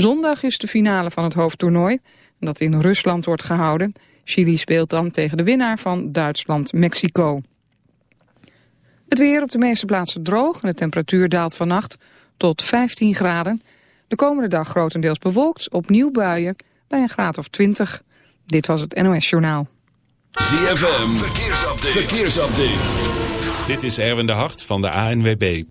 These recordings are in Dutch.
Zondag is de finale van het hoofdtoernooi, dat in Rusland wordt gehouden. Chili speelt dan tegen de winnaar van Duitsland-Mexico. Het weer op de meeste plaatsen droog en de temperatuur daalt vannacht tot 15 graden. De komende dag grotendeels bewolkt, opnieuw buien bij een graad of 20. Dit was het NOS Journaal. ZFM, verkeersupdate. verkeersupdate. Dit is Erwin de Hart van de ANWB.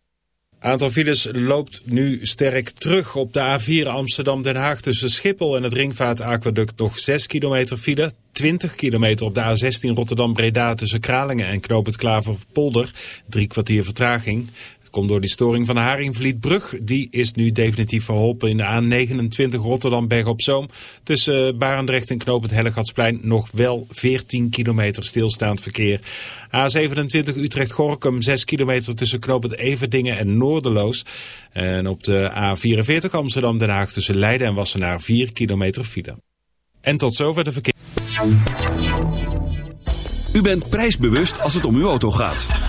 Aantal files loopt nu sterk terug op de A4 Amsterdam-Den Haag tussen Schiphol en het Ringvaartaquaduct nog 6 kilometer file. 20 kilometer op de A16 Rotterdam-Breda tussen Kralingen en Knoop het Klaverpolder. Drie kwartier vertraging. Het komt door die storing van de Haringvlietbrug. Die is nu definitief verholpen in de A29 Rotterdam-Berg op Zoom. Tussen Barendrecht en Knoop het Hellegatsplein nog wel 14 kilometer stilstaand verkeer. A27 Utrecht-Gorkum 6 kilometer tussen Knoop het Everdingen en Noorderloos. En op de A44 Amsterdam-Den Haag tussen Leiden en Wassenaar 4 kilometer file. En tot zover de verkeer. U bent prijsbewust als het om uw auto gaat.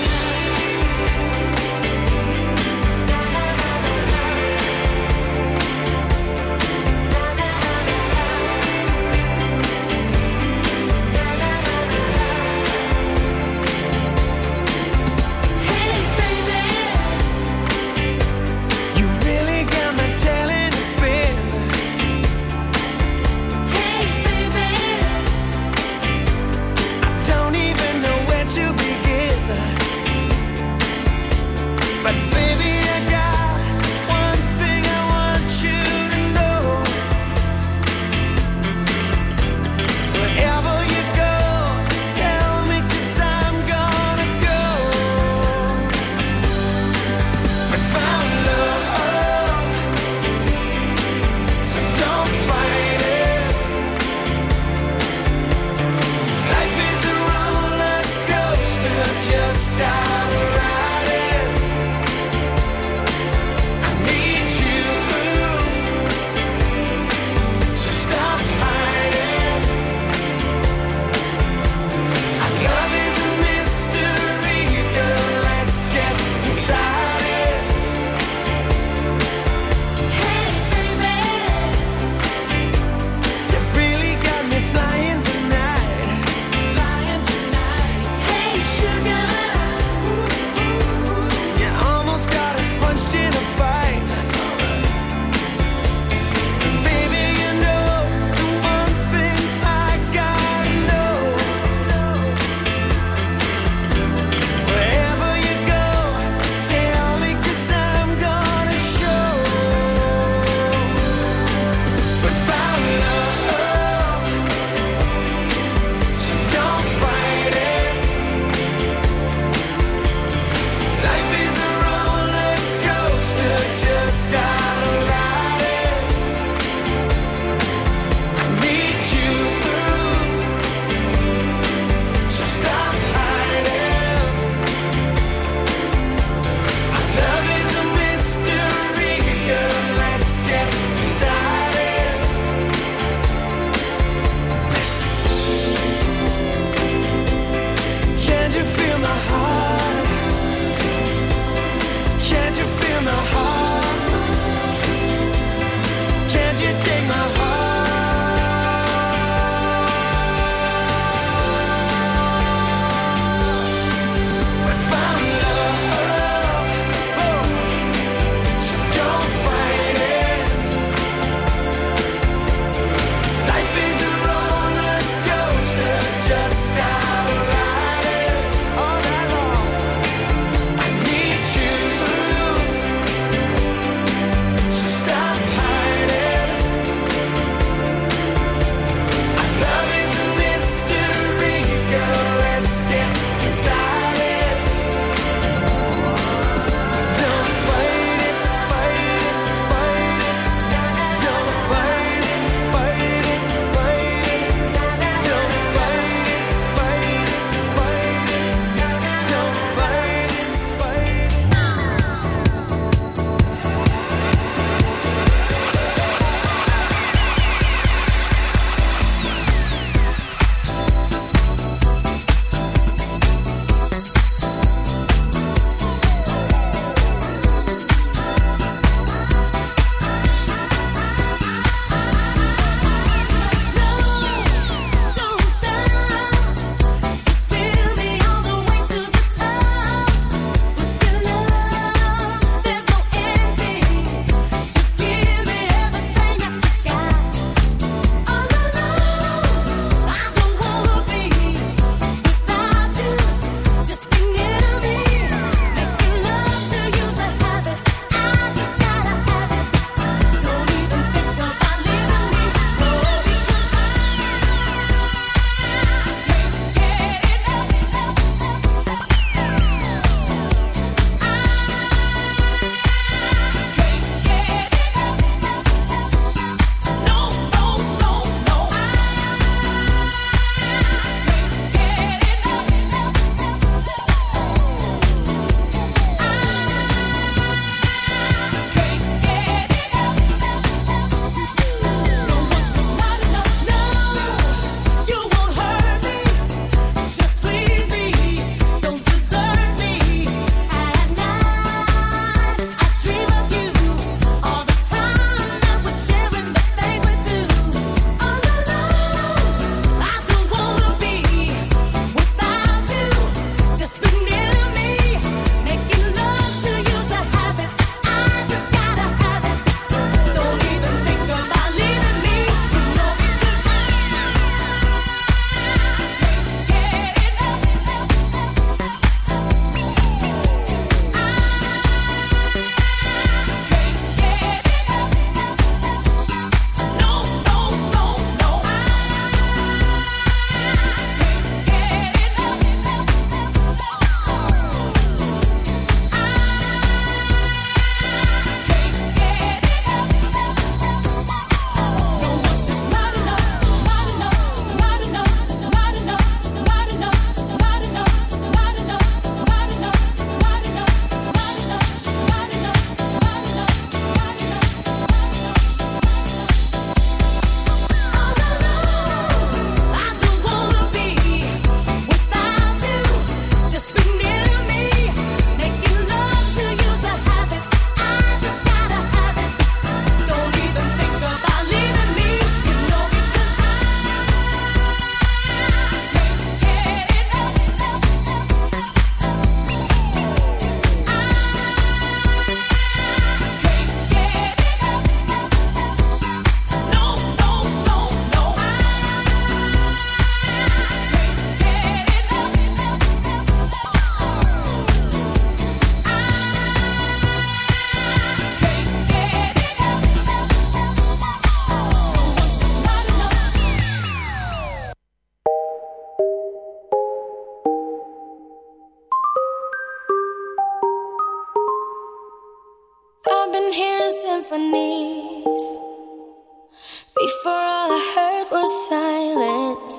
Before all I heard was silence,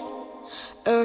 a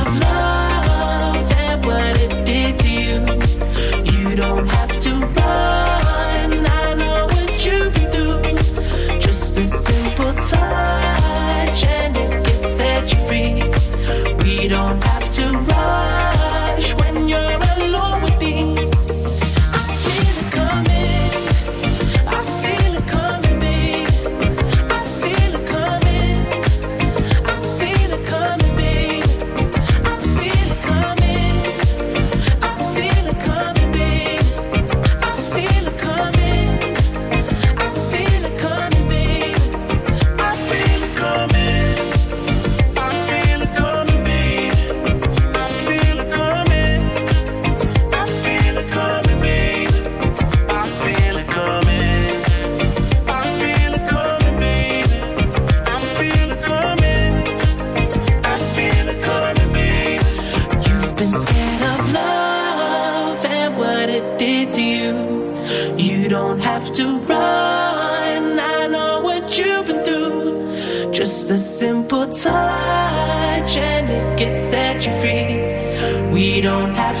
a simple touch and it can set you free. We don't have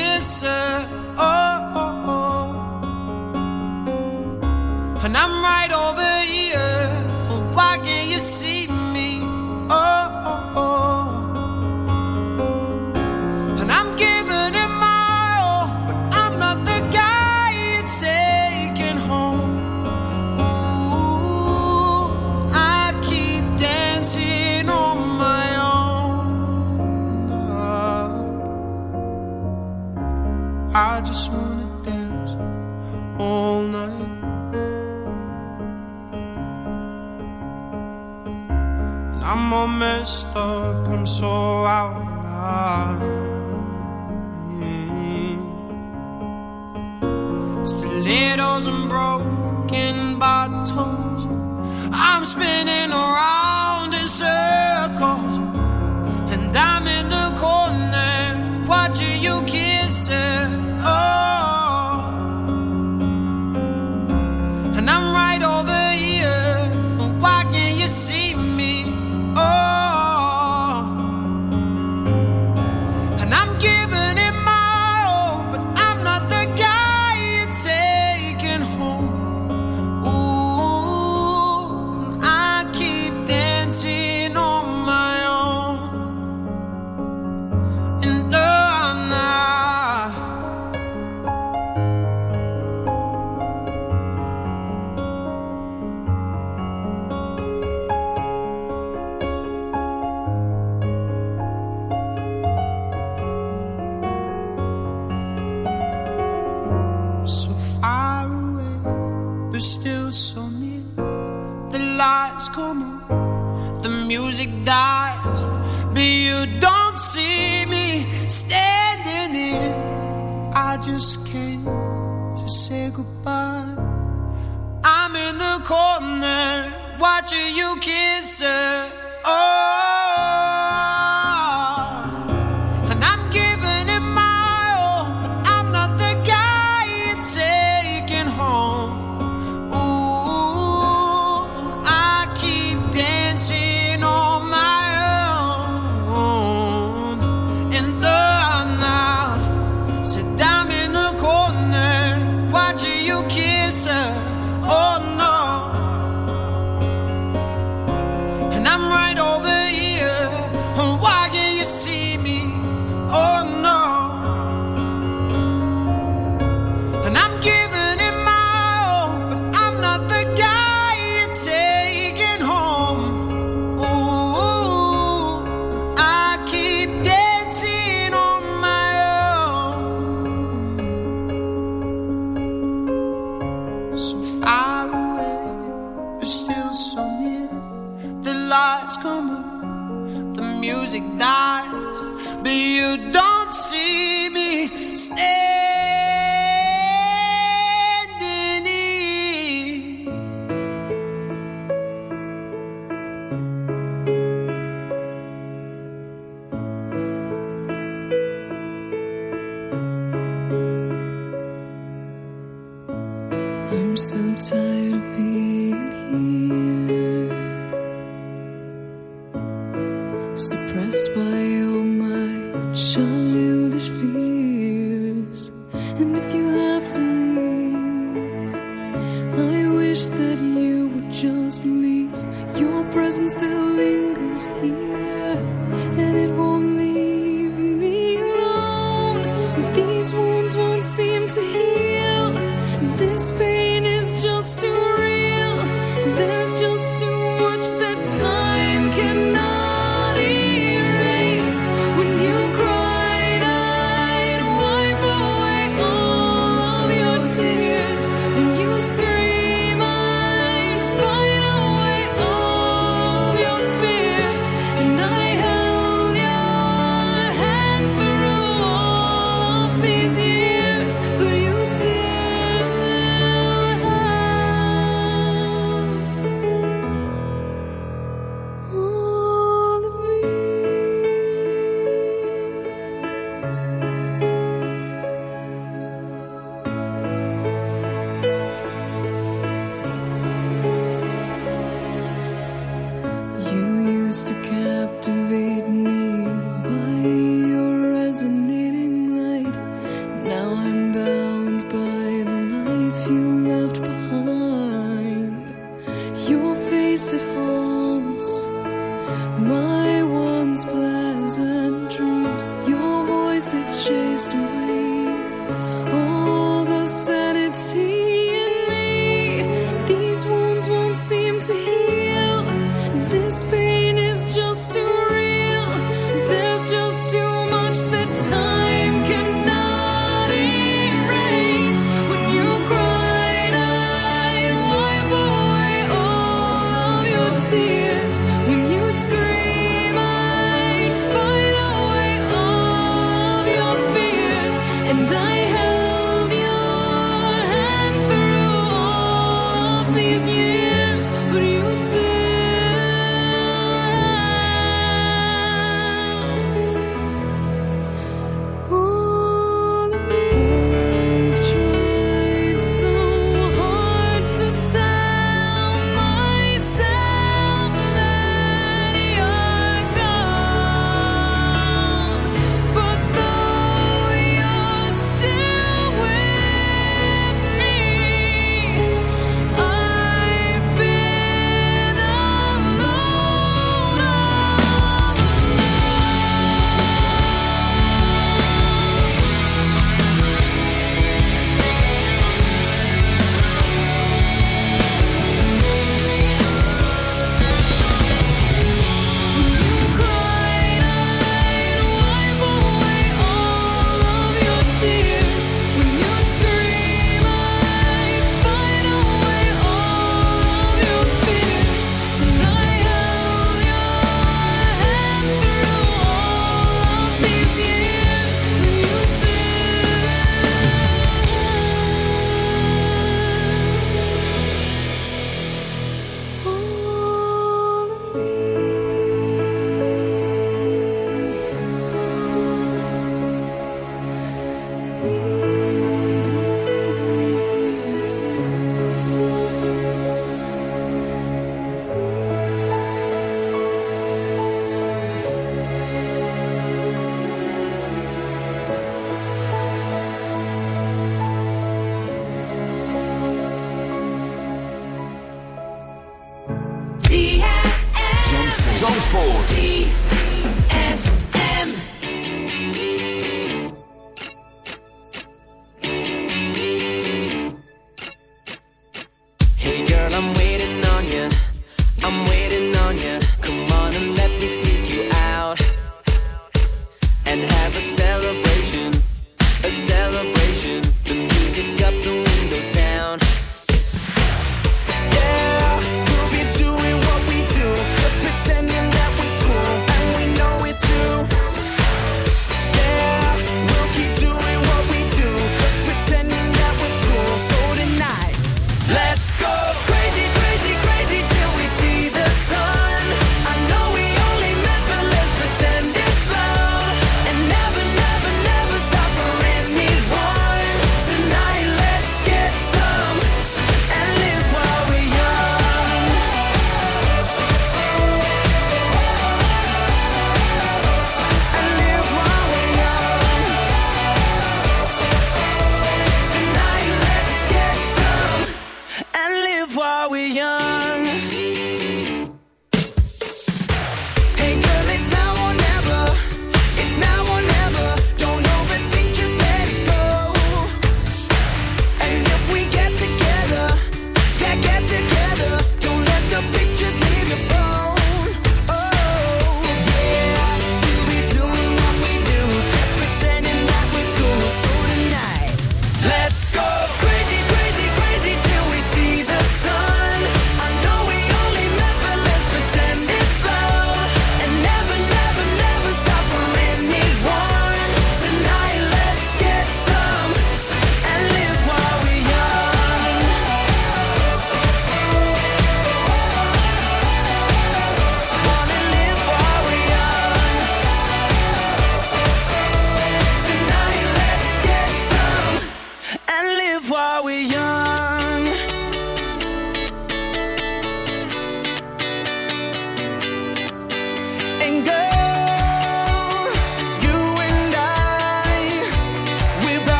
so out of line. Stilettos and broken bottles. I'm spinning around in circles, and I'm in the corner watching you.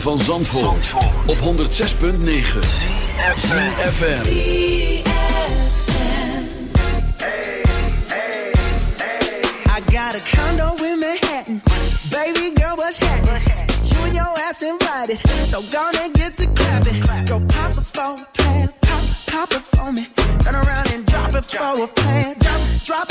van Zandvoort, op 106.9 I got a condo in Manhattan. Baby girl, what's happening? You and your ass invited. So gonna get to it Go pop it for a plan, pop, pop it for me. Turn around and drop it for a plan. Drop, drop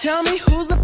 Tell me who's the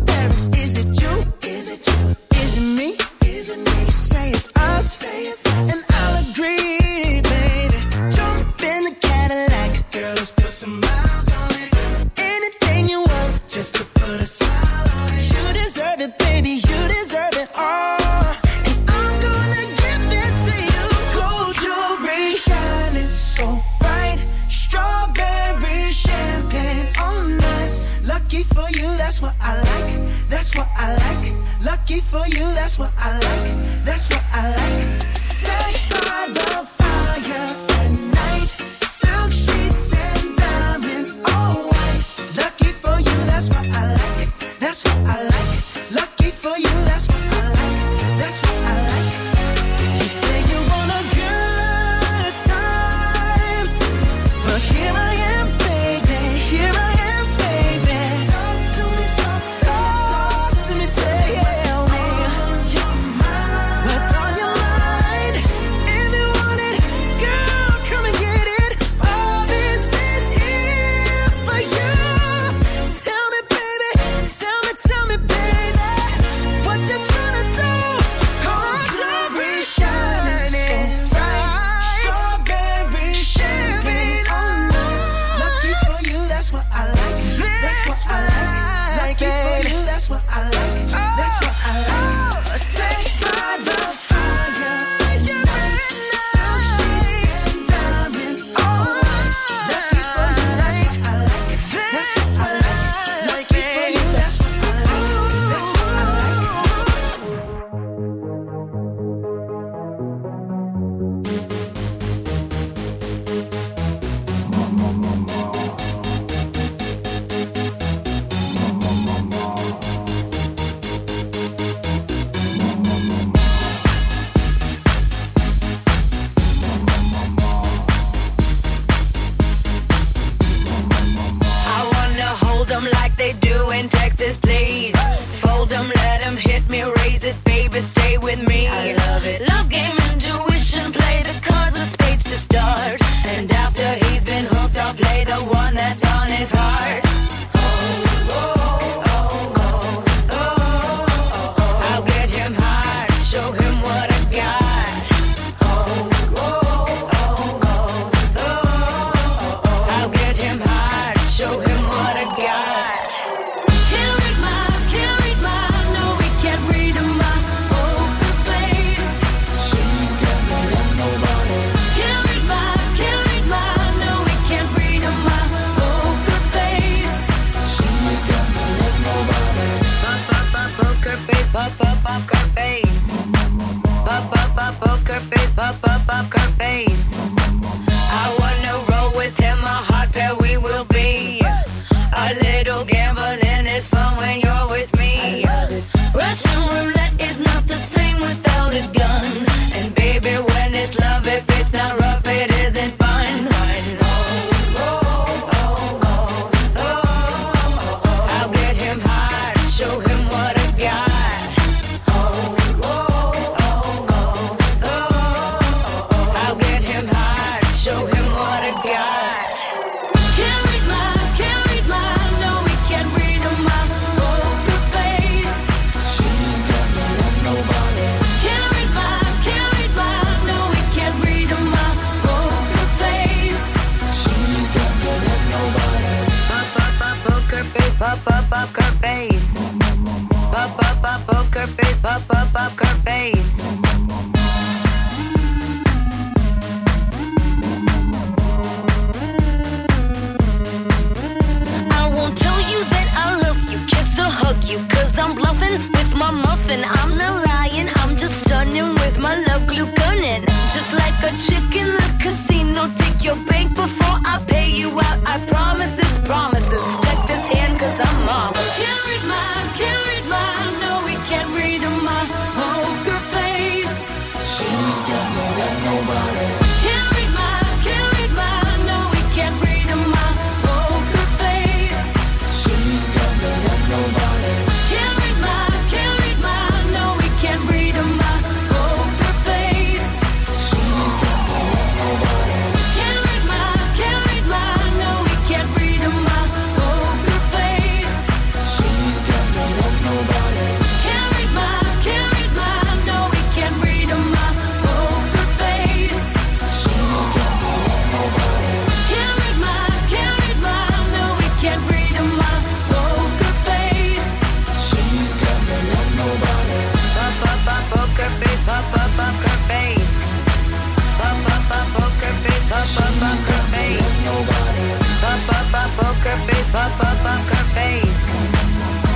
poker face, pop up poker face.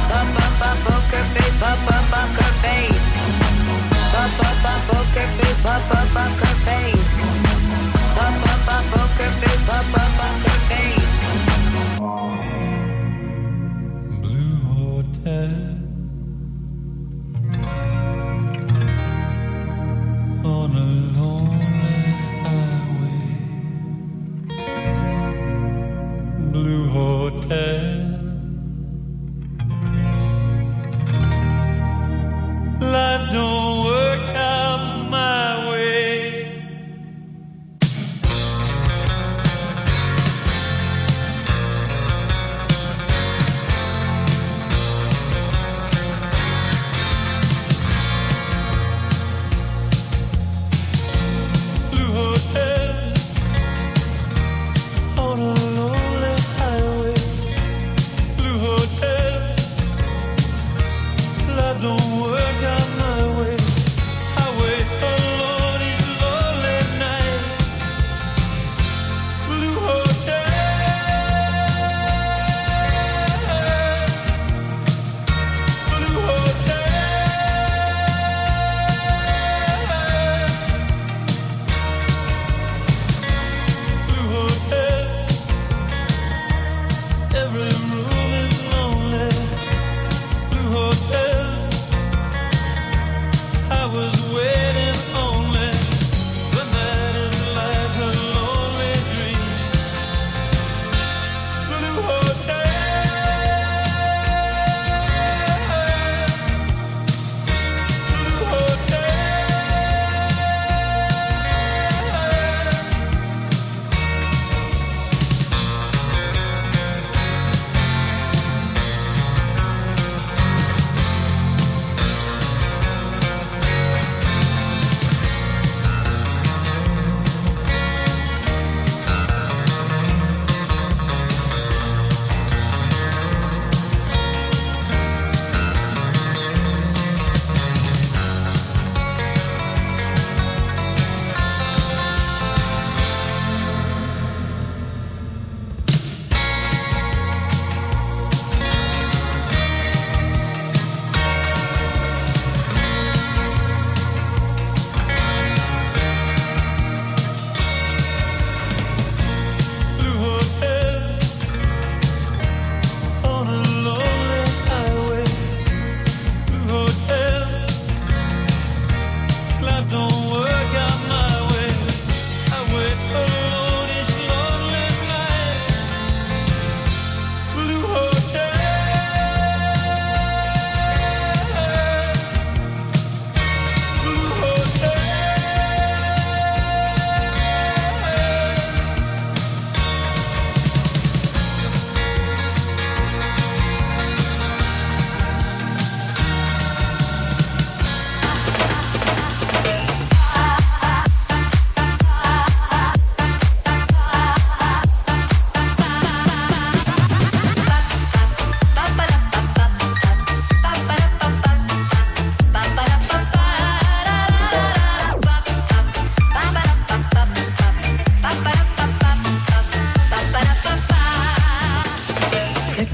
Pop up poker face, pop up poker face. Pop up poker face, pop up poker face. Pop up poker face, pop up poker face. Blue hotel. the